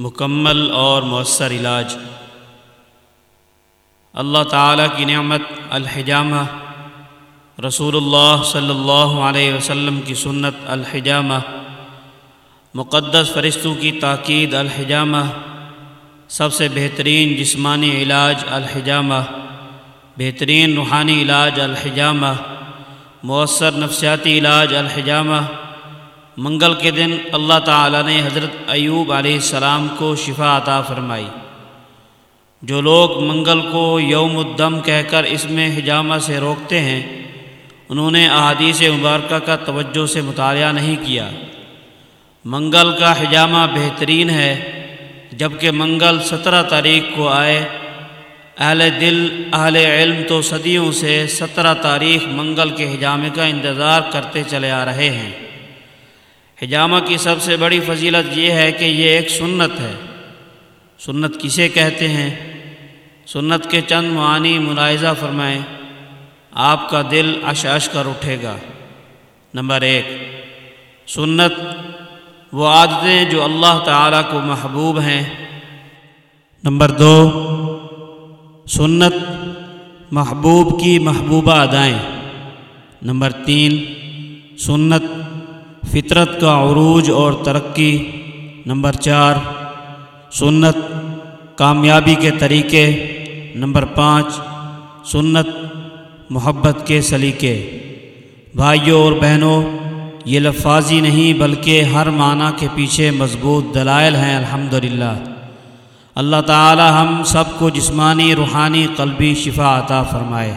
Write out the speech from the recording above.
مکمل اور مؤثر علاج۔ اللہ تعالیٰ کی نعمت الحجامہ۔ رسول اللہ صلی اللہ علیہ وسلم کی سنت الحجامہ۔ مقدس فرشتوں کی تاکید الحجامہ۔ سب سے بہترین جسمانی علاج الحجامہ۔ بہترین روحانی علاج الحجامہ۔ مؤثر نفسیاتی علاج الحجامہ۔ منگل کے دن اللہ تعالیٰ نے حضرت ایوب علیہ السلام کو شفا عطا فرمائی۔ جو لوگ منگل کو یوم الدم کہہ کر اس میں حجامہ سے روکتے ہیں، انہوں نے احادیث مبارکہ کا توجہ سے مطالعہ نہیں کیا۔ منگل کا حجامہ بہترین ہے، جبکہ منگل سترہ تاریخ کو آئے۔ اہل دل، اہل علم تو صدیوں سے سترہ تاریخ منگل کے حجامے کا انتظار کرتے چلے آ رہے ہیں۔ حجامہ کی سب سے بڑی فضیلت یہ ہے کہ یہ ایک سنت ہے۔ سنت کسے کہتے ہیں؟ سنت کے چند معانی ملاحظہ فرمائیں۔ آپ کا دل اش اش کر اٹھے گا۔ نمبر ایک، سنت وہ عادتیں جو اللہ تعالیٰ کو محبوب ہیں۔ نمبر دو، سنت محبوب کی محبوبہ ادائیں۔ نمبر تین، سنت فطرت کا عروج اور ترقی، نمبر چار، سنت، کامیابی کے طریقے، نمبر پانچ، سنت، محبت کے سلیقے۔ بھائیوں اور بہنوں، یہ لفاظی نہیں بلکہ ہر معنی کے پیچھے مضبوط دلائل ہیں، الحمدللہ۔ اللہ تعالی ہم سب کو جسمانی، روحانی، قلبی شفا عطا فرمائے۔